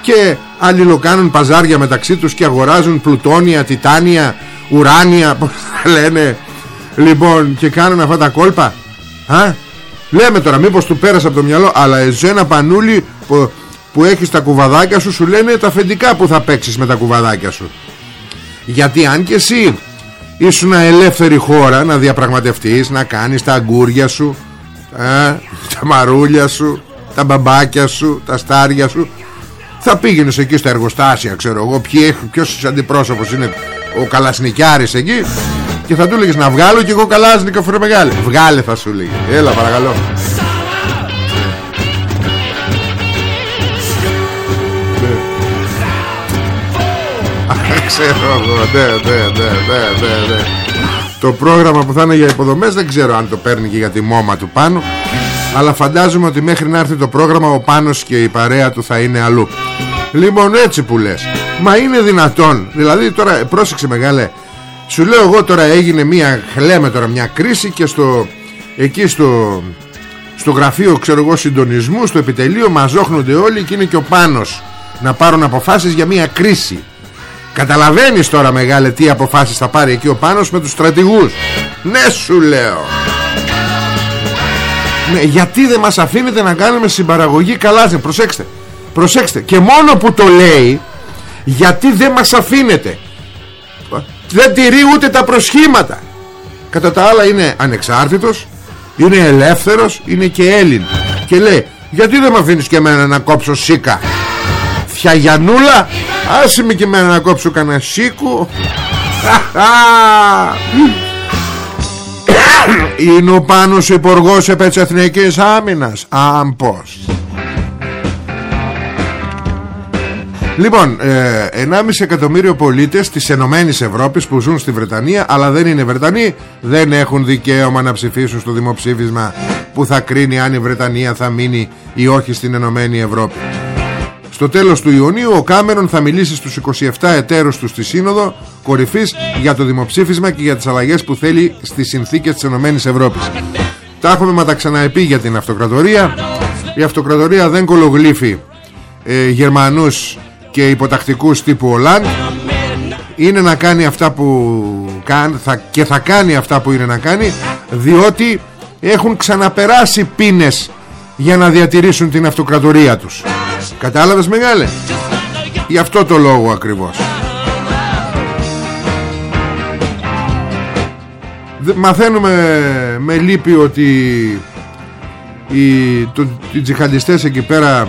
S1: και αλληλοκάνουν παζάρια μεταξύ τους και αγοράζουν πλουτόνια, τιτάνια, ουράνια, πώς τα λένε, λοιπόν και κάνουν αυτά τα κόλπα. Α, λέμε τώρα μήπως του πέρασε από το μυαλό, αλλά εσένα πανούλι που, που έχεις τα κουβαδάκια σου σου λένε τα αφεντικά που θα παίξεις με τα κουβαδάκια σου. Γιατί αν και εσύ ήσουν ελεύθερη χώρα να διαπραγματευτείς, να κάνεις τα αγκούρια σου, ε, τα μαρούλια σου, τα μπαμπάκια σου, τα στάρια σου, θα πήγαινες εκεί στα εργοστάσια, ξέρω εγώ, ποιος, ποιος αντιπρόσωπος είναι ο Καλασνικιάρης εκεί και θα του λέγεις να βγάλω και εγώ Καλάσνικα φορέ μεγάλε. Βγάλε θα σου λέγει. Έλα παρακαλώ. Ξέρω εγώ ναι, ναι, ναι, ναι, ναι, ναι. Το πρόγραμμα που θα είναι για υποδομές δεν ξέρω αν το παίρνει και για τη μόμα του πάνω αλλά φαντάζομαι ότι μέχρι να έρθει το πρόγραμμα ο Πάνος και η παρέα του θα είναι αλλού. Λοιπόν έτσι που λες. Μα είναι δυνατόν. Δηλαδή τώρα πρόσεξε μεγάλε Σου λέω εγώ τώρα έγινε μια Λέμε τώρα μια κρίση και στο Εκεί στο Στο γραφείο ξέρω εγώ συντονισμού Στο επιτελείο μαζόχνονται όλοι και είναι και ο Πάνος Να πάρουν αποφάσεις για μια κρίση Καταλαβαίνεις τώρα μεγάλε τι αποφάσεις θα πάρει εκεί ο Πάνος με τους στρατηγούς. Ναι σου λέω. Ναι, Γιατί δεν μας αφήνετε να κάνουμε συμπαραγωγή; Καλά Προσέξτε. Προσέξτε και μόνο που το λέει Γιατί δεν μας αφήνετε. Δεν τηρεί ούτε τα προσχήματα. Κατά τα άλλα είναι ανεξάρτητος Είναι ελεύθερος Είναι και Έλλην. Και λέει γιατί δεν με αφήνεις και εμένα να κόψω σίκα; Γιανούλα Άσε με και εμένα να κόψω κανένα σίκου Είναι ο Πάνος υπουργός επέτς εθνικής άμυνας Αν πως Λοιπόν, ε, 1,5 εκατομμύριο πολίτες της Ενωμένης Ευρώπης που ζουν στη Βρετανία αλλά δεν είναι Βρετανοί δεν έχουν δικαίωμα να ψηφίσουν στο δημοψήφισμα που θα κρίνει αν η Βρετανία θα μείνει ή όχι στην Ενωμένη Ευρώπη. Στο τέλος του Ιουνίου ο Κάμερον θα μιλήσει στους 27 εταίρους του στη Σύνοδο κορυφής για το δημοψήφισμα και για τις αλλαγές που θέλει στις συνθήκες της Ενωμένης Ευρώπης. Τα έχουμε μα τα ξαναεπεί για την αυτοκρατορία. Η αυτοκρατορία δεν κολογλύφει ε, Γερμανούς και υποτακτικούς τύπου Ολάν. Είναι να κάνει αυτά που κάνει θα, και θα κάνει αυτά που είναι να κάνει διότι έχουν ξαναπεράσει πίνες για να διατηρήσουν την αυτοκρατορία τους. Κατάλαβες μεγάλε; Γι' αυτό το λόγο ακριβώς. Μαθαίνουμε με λύπη ότι οι, το, οι τζιχαντιστές εκεί πέρα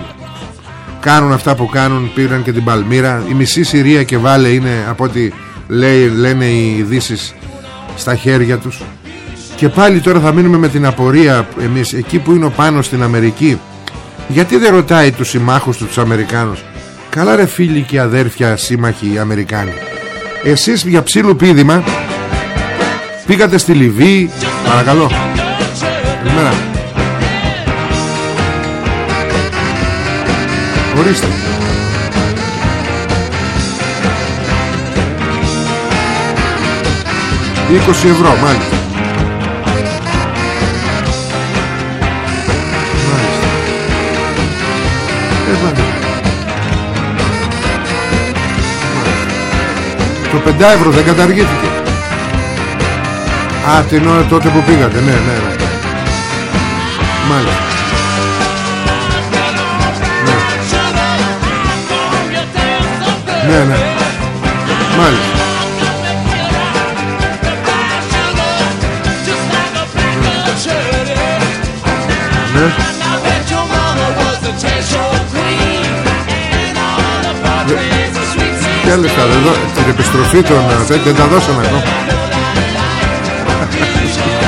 S1: κάνουν αυτά που κάνουν πήραν και την Παλμύρα. Η μισή Συρία και Βάλε είναι από ό,τι λέει, λένε οι ειδήσεις στα χέρια τους. Και πάλι τώρα θα μείνουμε με την απορία εμείς εκεί που είναι ο πάνω στην Αμερική γιατί δεν ρωτάει τους συμμάχους τους τους Αμερικάνους; Καλά ρε φίλοι και αδέρφια σύμμαχοι οι Αμερικάνοι. Εσείς για ψήλου πίδημα Πήγατε στη Λιβύη Παρακαλώ. Καλημέρα. Ορίστε. Είκοσι ευρώ μάλιστα Το 5 ευρώ δεν καταργήθηκε. Α, την ώρα τότε που πήγατε, ναι, ναι, ναι. Μάλιστα. Ναι, ναι. ναι. Μάλιστα. Ποια λεφτά, δεν δω- την επιστροφή των ε, δεν, δεν τα δώσαμε ακόμα.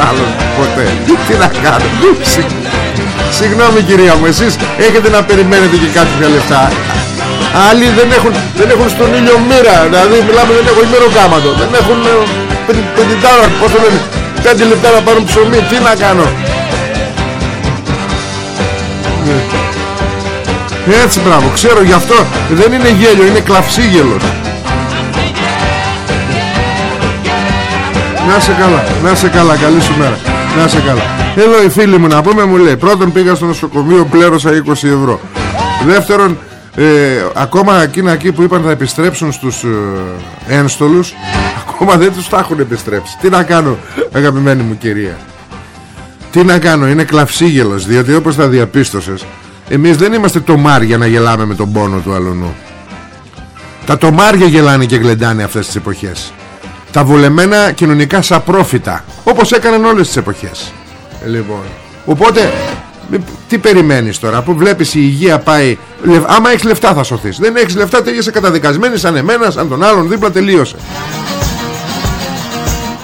S1: Άλλο ποτέ. Τι να κάνω. Συ- Συγγνώμη κυρία μου, εσείς έχετε να περιμένετε και κάποια λεφτά. Άλλοι δεν έχουν, δεν έχουν στον ήλιο μοίρα, δηλαδή μιλάμε δεν έχουν ημεροκάματο, δεν έχουν ε, πεν- πεντητάρα, πώς το λένε, πέντε λεπτά να πάρουν ψωμί, τι να κάνω. Ε, Έτσι μπράβο, ξέρω γι' αυτό δεν είναι γέλιο, είναι κλαυσίγελος. Να σε καλά, να σε καλά, καλή σου μέρα. Να σε καλά. Εδώ η φίλη μου να πούμε μου λέει Πρώτον πήγα στο νοσοκομείο πλέρωσα 20 ευρώ. Δεύτερον ε, Ακόμα εκείνα εκεί που είπαν θα επιστρέψουν στους ε, ένστολους Ακόμα δεν τους τα έχουν επιστρέψει. Τι να κάνω αγαπημένη μου κυρία. Τι να κάνω είναι κλαυσίγελος Διότι όπως θα διαπίστωσες Εμείς δεν είμαστε τομάρια να γελάμε με τον πόνο του αλουνού. Τα τομάρια γελάνε και γλεντάνε αυτές τις εποχές τα βολεμένα κοινωνικά σαπρόφητα όπως έκαναν όλες τις εποχές. Λοιπόν οπότε μη- τι περιμένεις τώρα που βλέπεις η υγεία πάει λευ- άμα έχεις λεφτά θα σωθείς. Δεν έχεις λεφτά τελείωσε καταδικασμένης σαν εμένα σαν τον άλλον δίπλα τελείωσε.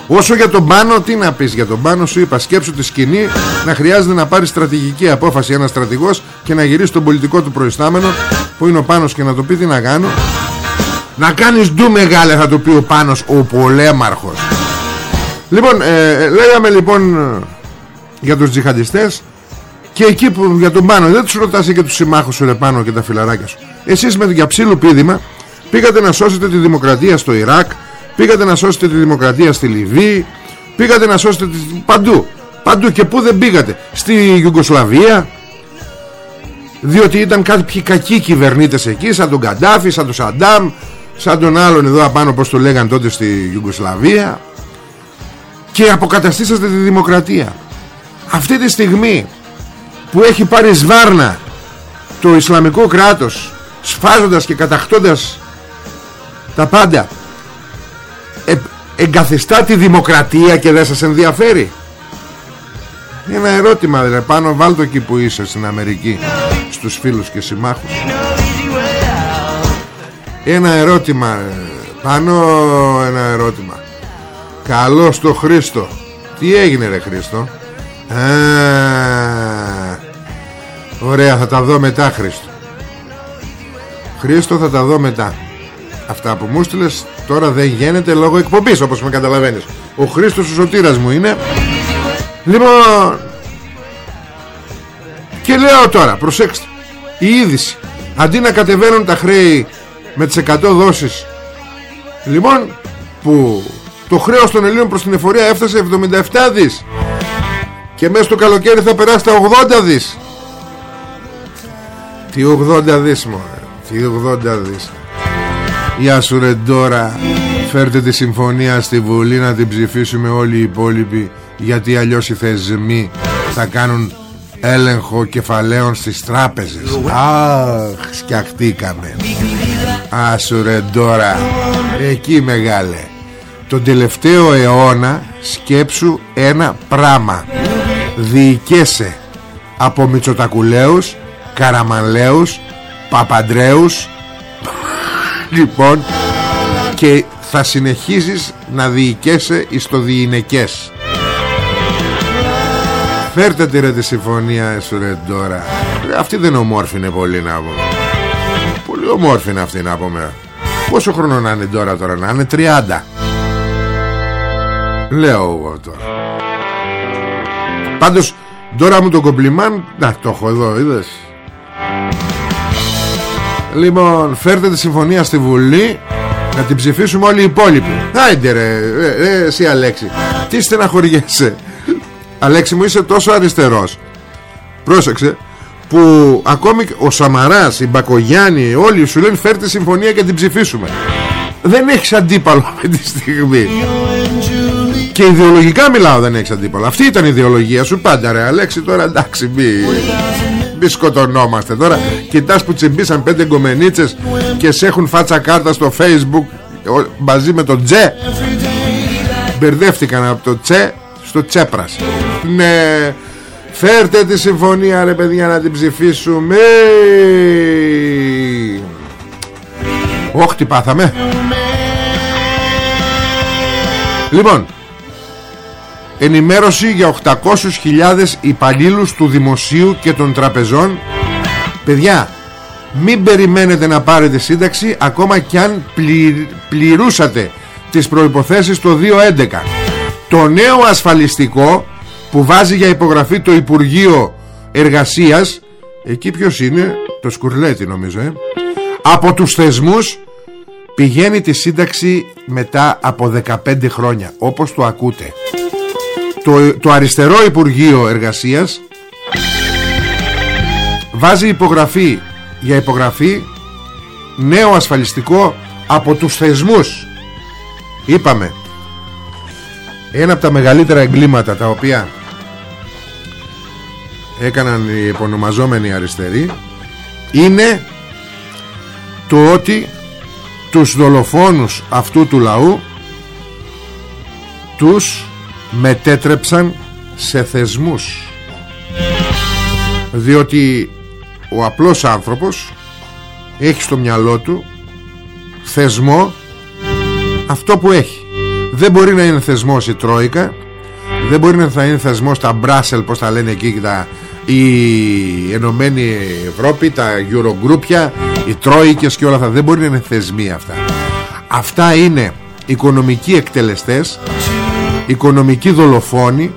S1: Όσο για τον πάνω, τι να πεις για τον πάνω, σου είπα σκέψου τη σκηνή να χρειάζεται να πάρεις στρατηγική απόφαση ένας στρατηγός και να γυρίσεις τον πολιτικό του προϊστάμενο που είναι ο Πάνος και να το πει τι να κάνω. Να κάνεις ντου μεγάλε θα του πει ο Πάνος ο πολέμαρχος. Λοιπόν, ε, λέγαμε λοιπόν ε, για τους τζιχαντιστές και εκεί που για τον πάνω δεν τους ρωτάς και τους συμμάχους σου ρε πάνω και τα φιλαράκια σου. Εσείς με για ψήλου πίδημα πήγατε να σώσετε τη δημοκρατία στο Ιράκ, πήγατε να σώσετε τη δημοκρατία στη Λιβύη, πήγατε να σώσετε τη... παντού. Παντού και πού δεν πήγατε; Στη Ιουγκοσλαβία, διότι ήταν κάποιοι κακοί κυβερνήτες εκεί σαν τον Καντάφη, σαν τον Σαντάμ σαν τον άλλον εδώ απάνω πως το λέγαν τότε στη Ιουγκοσλαβία και αποκαταστήσατε τη δημοκρατία. Αυτή τη στιγμή που έχει πάρει σβάρνα το Ισλαμικό κράτος σφάζοντας και κατακτώντας τα πάντα ε, εγκαθιστά τη δημοκρατία και δεν σας ενδιαφέρει; Ένα ερώτημα δηλαδή πάνω βάλ το εκεί που είσαι στην Αμερική στους φίλους και συμμάχους ένα ερώτημα ε, πάνω ένα ερώτημα. Καλό στο Χρήστο. Τι έγινε ρε Χρήστο; Α, Ωραία θα τα δω μετά Χρήστο. Χρήστο θα τα δω μετά. Αυτά που μου στείλες τώρα δεν γίνεται λόγω εκπομπής όπως με καταλαβαίνεις. Ο Χρήστος ο σωτήρας μου είναι. Λοιπόν Και λέω τώρα προσέξτε Η είδηση. Αντί να κατεβαίνουν τα χρέη με τις 100 δόσεις. Λοιπόν που το χρέος των Ελλήνων προς την εφορία έφτασε 77 δις. Και μέσα στο καλοκαίρι θα περάσει τα 80 δις. Τι 80 δις μωρέ. Τι 80 δις. Γεια σου ρε Ντόρα Φέρτε τη συμφωνία στη Βουλή να την ψηφίσουμε όλοι οι υπόλοιποι Γιατί αλλιώς οι θεσμοί θα κάνουν έλεγχο κεφαλαίων στις τράπεζες. Αχ σκιαχτήκαμε Άσου ρε Ντόρα. Εκεί μεγάλε. Τον τελευταίο αιώνα σκέψου ένα πράμα. Διοικέσαι από Μητσοτακουλέους Καραμανλέους Παπαντρέους. Λοιπόν Και θα συνεχίσεις να διοικέσαι εις το διηνεκές. Φέρτε τη ρε τη συμφωνία σου ρε τώρα Ρε, Αυτή δεν ομόρφινε πολύ να πούμε Πολύ ομόρφη είναι αυτή να πούμε. Πόσο χρόνο να είναι τώρα τώρα να είναι; 30 Λέω εγώ τώρα. Πάντως τώρα μου το κομπλιμάν Να το έχω εδώ είδες. Λοιπόν φέρτε τη συμφωνία στη Βουλή Να την ψηφίσουμε όλοι οι υπόλοιποι. Άιντε ρε, ρε, ρε εσύ Αλέξη Τι στεναχωριέσαι. Αλέξη μου είσαι τόσο αριστερός. Πρόσεξε Που ακόμη ο Σαμαράς Η Μπακογιάννη όλοι σου λένε Φέρτε συμφωνία και την ψηφίσουμε. Δεν έχεις αντίπαλο αυτή τη στιγμή. Και ιδεολογικά μιλάω δεν έχεις αντίπαλο. Αυτή ήταν η ιδεολογία σου πάντα ρε Αλέξη τώρα εντάξει μη, μη σκοτωνόμαστε τώρα. Κοιτάς που τσιμπήσαν πέντε γκομενίτσες Και σε έχουν φάτσα κάρτα στο facebook ο- Μαζί με τον Τζε. Μπερδεύτηκαν από το Τσε Στο Τσέπρας. Ναι Φέρτε τη συμφωνία ρε παιδιά να την ψηφίσουμε. Όχι τι πάθαμε. Λοιπόν Ενημέρωση για 800.000 υπαλλήλους του δημοσίου και των τραπεζών. Παιδιά Μην περιμένετε να πάρετε σύνταξη Ακόμα κι αν πλη- πληρούσατε Τις προϋποθέσεις το 2.11 Το νέο ασφαλιστικό Που βάζει για υπογραφή το Υπουργείο Εργασίας Εκεί ποιος είναι; Το Σκουρλέτη νομίζω ε; Από τους θεσμούς Πηγαίνει τη σύνταξη μετά από 15 χρόνια Όπως το ακούτε. Το, το αριστερό Υπουργείο Εργασίας βάζει υπογραφή για υπογραφή νέο ασφαλιστικό από τους θεσμούς. Είπαμε. Ένα από τα μεγαλύτερα εγκλήματα τα οποία έκαναν οι επωνομαζόμενοι αριστεροί είναι το ότι τους δολοφόνους αυτού του λαού τους μετέτρεψαν σε θεσμούς. Διότι ο απλός άνθρωπος έχει στο μυαλό του θεσμό αυτό που έχει. Δεν μπορεί να είναι θεσμός η Τρόικα δεν μπορεί να είναι θεσμός τα Μπράσελ πως τα λένε εκεί και τα, η Ενωμένη Ευρώπη τα Eurogroupια οι Τρόικες και όλα αυτά. Δεν μπορεί να είναι θεσμοί αυτά. Αυτά είναι οικονομικοί εκτελεστές οικονομικοί δολοφόνοι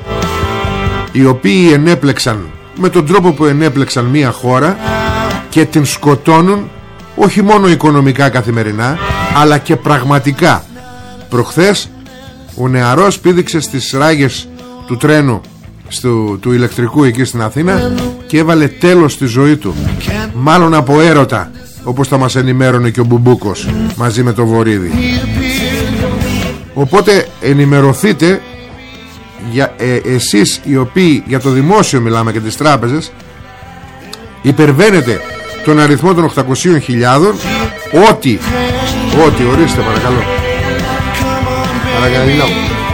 S1: οι οποίοι ενέπλεξαν με τον τρόπο που ενέπλεξαν μία χώρα και την σκοτώνουν όχι μόνο οικονομικά καθημερινά αλλά και πραγματικά. Προχθές ο νεαρός πήδηξε στις ράγες του τρένου στο, του ηλεκτρικού εκεί στην Αθήνα και έβαλε τέλος στη ζωή του. Μάλλον από έρωτα όπως θα μας ενημέρωνε και ο Μπουμπούκος μαζί με το Βορύδι Οπότε ενημερωθείτε για, ε, εσείς οι οποίοι για το δημόσιο μιλάμε και τις τράπεζες υπερβαίνετε τον αριθμό των 800.000 ότι ότι ορίστε παρακαλώ. Παρακαλώ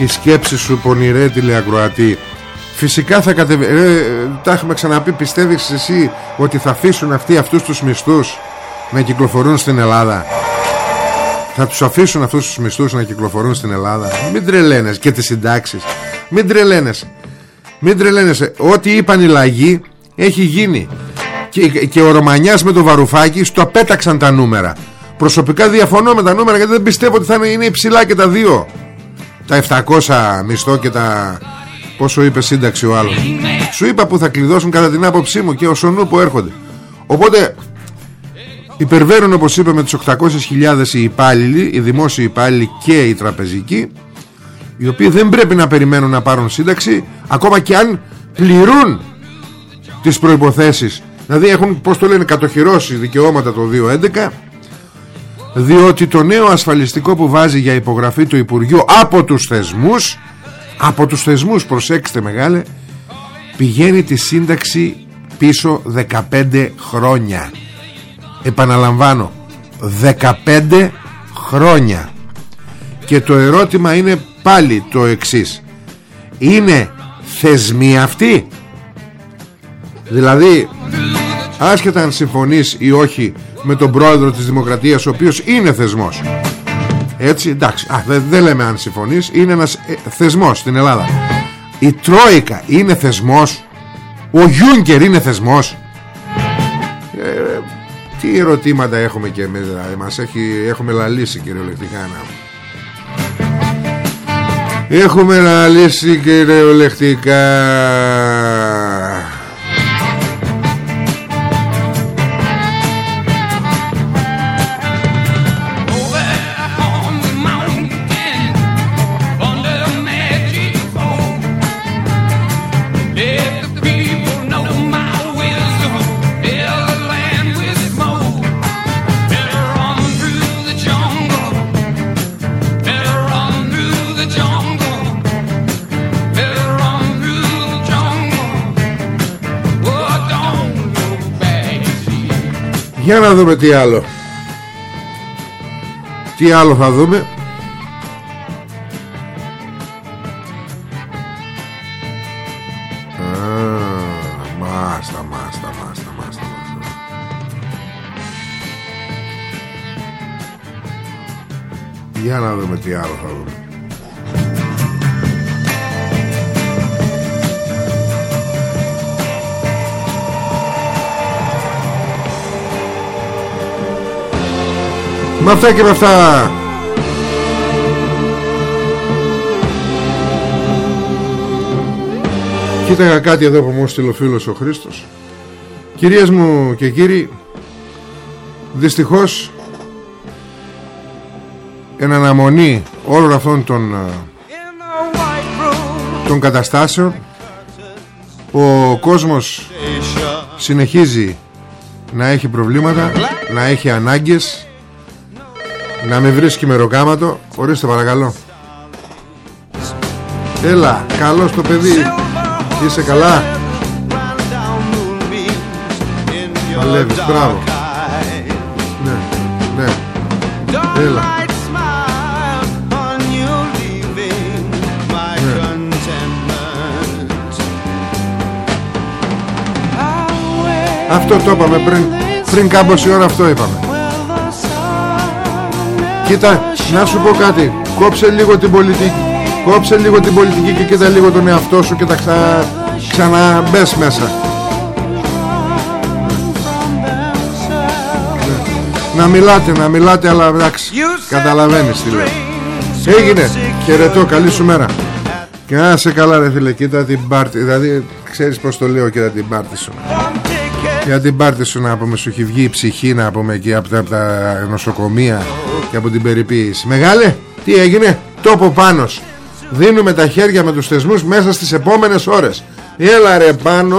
S1: η σκέψη σου πονηρέ τηλεακροατή. Φυσικά θα κατεβεί ε, Τα έχουμε ξαναπεί πιστεύεις εσύ Ότι θα αφήσουν αυτοί αυτούς τους μισθούς Να κυκλοφορούν στην Ελλάδα; Θα τους αφήσουν αυτούς τους μισθούς Να κυκλοφορούν στην Ελλάδα; Μην τρελαίνες και τις συντάξεις. Μην τρελαίνες Μην τρελαίνεσαι. Ό,τι είπαν οι λαγοί έχει γίνει. Και, και ο Ρωμανιάς με το Βαρουφάκη Στο πέταξαν τα νούμερα. Προσωπικά διαφωνώ με τα νούμερα Γιατί δεν πιστεύω ότι θα είναι, είναι υψηλά και τα δύο τα 700 μισθό και τα πόσο είπε σύνταξη ο άλλος. Σου είπα που θα κλειδώσουν κατά την άποψή μου και ο Σονού που έρχονται. Οπότε υπερβαίνουν όπως είπε με τις 800.000 οι υπάλληλοι οι δημόσιοι υπάλληλοι και οι τραπεζικοί οι οποίοι δεν πρέπει να περιμένουν να πάρουν σύνταξη ακόμα και αν πληρούν τις προϋποθέσεις. Δηλαδή έχουν πως το λένε κατοχυρώσει δικαιώματα το 2.11 διότι το νέο ασφαλιστικό που βάζει για υπογραφή του Υπουργείου από τους θεσμούς από τους θεσμούς προσέξτε μεγάλε πηγαίνει τη σύνταξη πίσω 15 χρόνια. Επαναλαμβάνω 15 χρόνια. Και το ερώτημα είναι πάλι το εξής. Είναι θεσμοί αυτοί; Δηλαδή άσχετα αν συμφωνείς ή όχι με τον πρόεδρο της Δημοκρατίας ο οποίος είναι θεσμός. Έτσι εντάξει Α, δεν, δεν λέμε αν συμφωνείς είναι ένας ε, θεσμός στην Ελλάδα. Η Τρόικα είναι θεσμός ο Γιούνκερ είναι θεσμός. Ε, τι ερωτήματα έχουμε και εμείς δηλαδή, μας έχει, έχουμε λαλήσει κυριολεκτικά να... Έχουμε λαλήσει κυριολεκτικά Για να δούμε τι άλλο Τι άλλο θα δούμε Α, Μάστα, μάστα, μάστα, μάστα, μάστα. Για να δούμε τι άλλο θα Με αυτά και με αυτά. Κοίταγα κάτι εδώ που μου στείλε ο φίλος ο Χρήστος. Κυρίες μου και κύριοι Δυστυχώς Εν αναμονή όλων αυτών των, ε, των καταστάσεων Ο κόσμος συνεχίζει να έχει προβλήματα Να έχει ανάγκες Να με βρίσκει με ροκάματο Ορίστε παρακαλώ. Έλα, καλώς το παιδί. Είσαι καλά; Παλεύεις, μπράβο. Ναι, ναι. Έλα. Αυτό το είπαμε πριν. Πριν κάμποση ώρα αυτό είπαμε Κοίτα να σου πω κάτι. Κόψε λίγο την πολιτική Κόψε λίγο την πολιτική και κοίτα λίγο τον εαυτό σου Και τα ξα... ξαναμπες μέσα. Να μιλάτε, να μιλάτε Αλλά εντάξει Καταλαβαίνεις τι λέω. Έγινε, χαιρετώ, καλή σου μέρα. Και να σε καλά ρε φίλε Κοίτα την πάρτι Δηλαδή ξέρεις πως το λέω Κοίτα την πάρτι σου για την πάρτι σου να πούμε σου έχει βγει η ψυχή να πούμε εκεί από τα, από τα νοσοκομεία και από την περιποίηση. Μεγάλε τι έγινε; Τόπο πάνος. Δίνουμε τα χέρια με τους θεσμούς μέσα στις επόμενες ώρες. Έλα ρε πάνω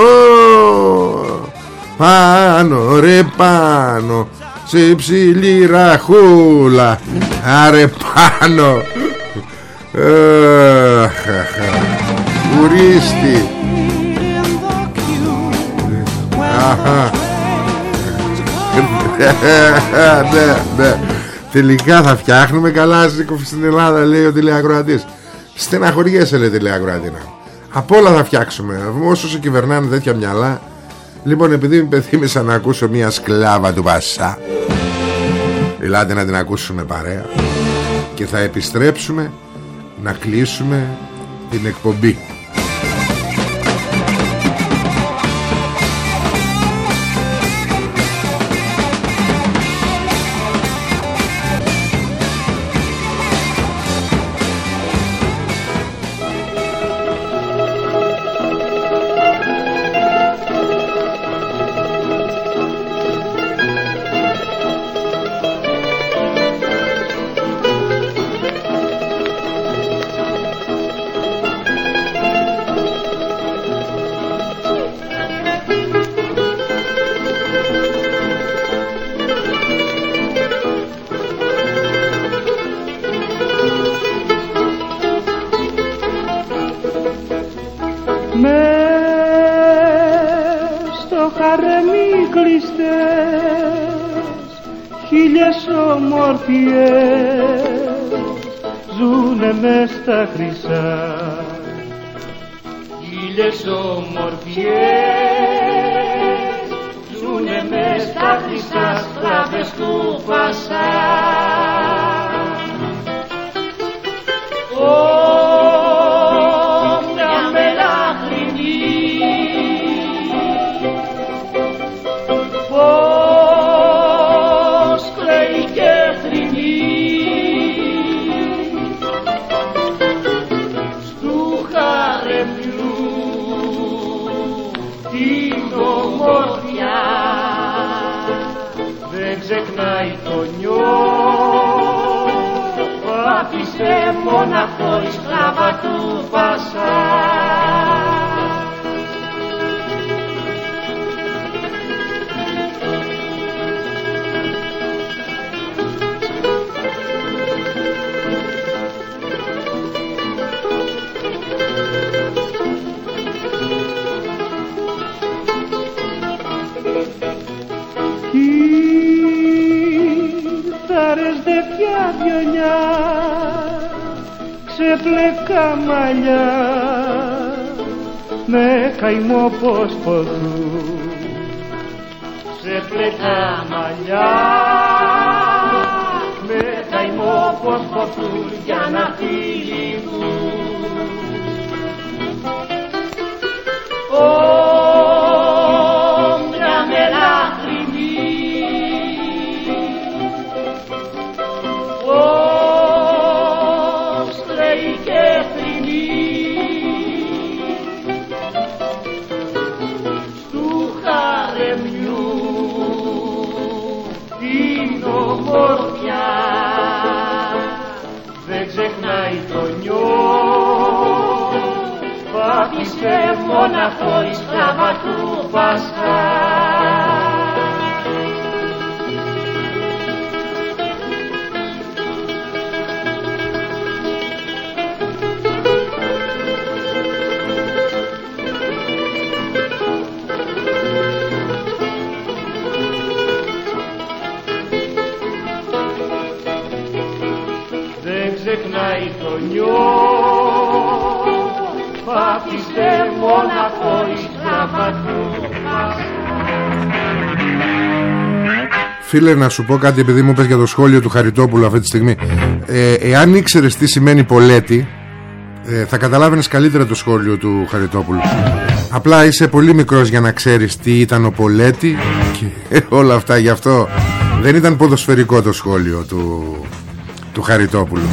S1: Πάνω ρε πάνω Σε ψηλή ραχούλα Άρε πάνω Αχ, αχ, αχ. Ουρίστη ναι, ναι. Τελικά θα φτιάχνουμε καλά στην Ελλάδα λέει ο τηλεακροατής. Στεναχωριέσαι λέει τηλεακροατήνα Από όλα θα φτιάξουμε. Όσο σε κυβερνάνε τέτοια μυαλά. Λοιπόν επειδή με πεθύμησα να ακούσω μια σκλάβα του Πασά Ελάτε να την ακούσουμε παρέα Και θα επιστρέψουμε Να κλείσουμε την εκπομπή
S3: ξεπλεκά μαλλιά με καημό πως ποδού ξεπλεκά μαλλιά με καημό πως ποδού για να φύγουν Όμπρα Πάτησε μόναχο η σκλάβα του Πασχά δεν ξεχνάει το νιό Πάπιστε μόναχο η σκλάβα του
S1: Φίλε να σου πω κάτι επειδή μου πες για το σχόλιο του Χαριτόπουλου αυτή τη στιγμή. Ε, Εάν ήξερες τι σημαίνει πολέτη ε, Θα καταλάβαινες καλύτερα το σχόλιο του Χαριτόπουλου. Απλά είσαι πολύ μικρός για να ξέρεις τι ήταν ο πολέτη Και όλα αυτά γι' αυτό Δεν ήταν ποδοσφαιρικό το σχόλιο του, του Χαριτόπουλου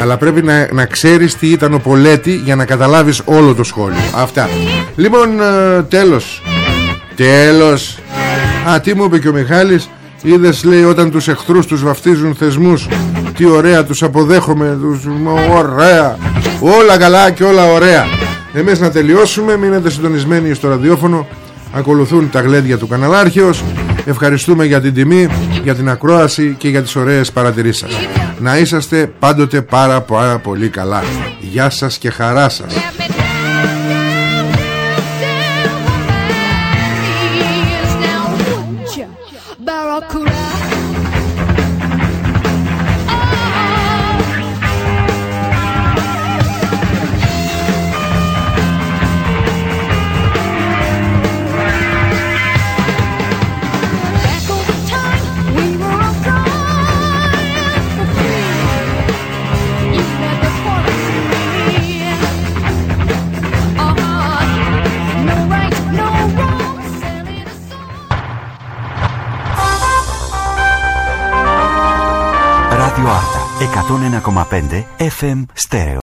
S1: αλλά πρέπει να, να ξέρεις τι ήταν ο Πολέτη για να καταλάβεις όλο το σχόλιο. Αυτά. Λοιπόν ε, τέλος. Τέλος. Α τι μου είπε και ο Μιχάλης. Είδες λέει όταν τους εχθρούς τους βαφτίζουν θεσμούς Τι ωραία τους αποδέχομαι τους, Ωραία. Όλα καλά και όλα ωραία. Εμείς να τελειώσουμε Μείνετε συντονισμένοι στο ραδιόφωνο. Ακολουθούν τα γλέντια του καναλάρχειος Ευχαριστούμε για την τιμή Για την ακρόαση και για τις ωραίες παρατηρήσεις σας. Να είσαστε πάντοτε πάρα πάρα πολύ καλά. Γεια σας και χαρά σας
S4: 90,5 FM Stereo.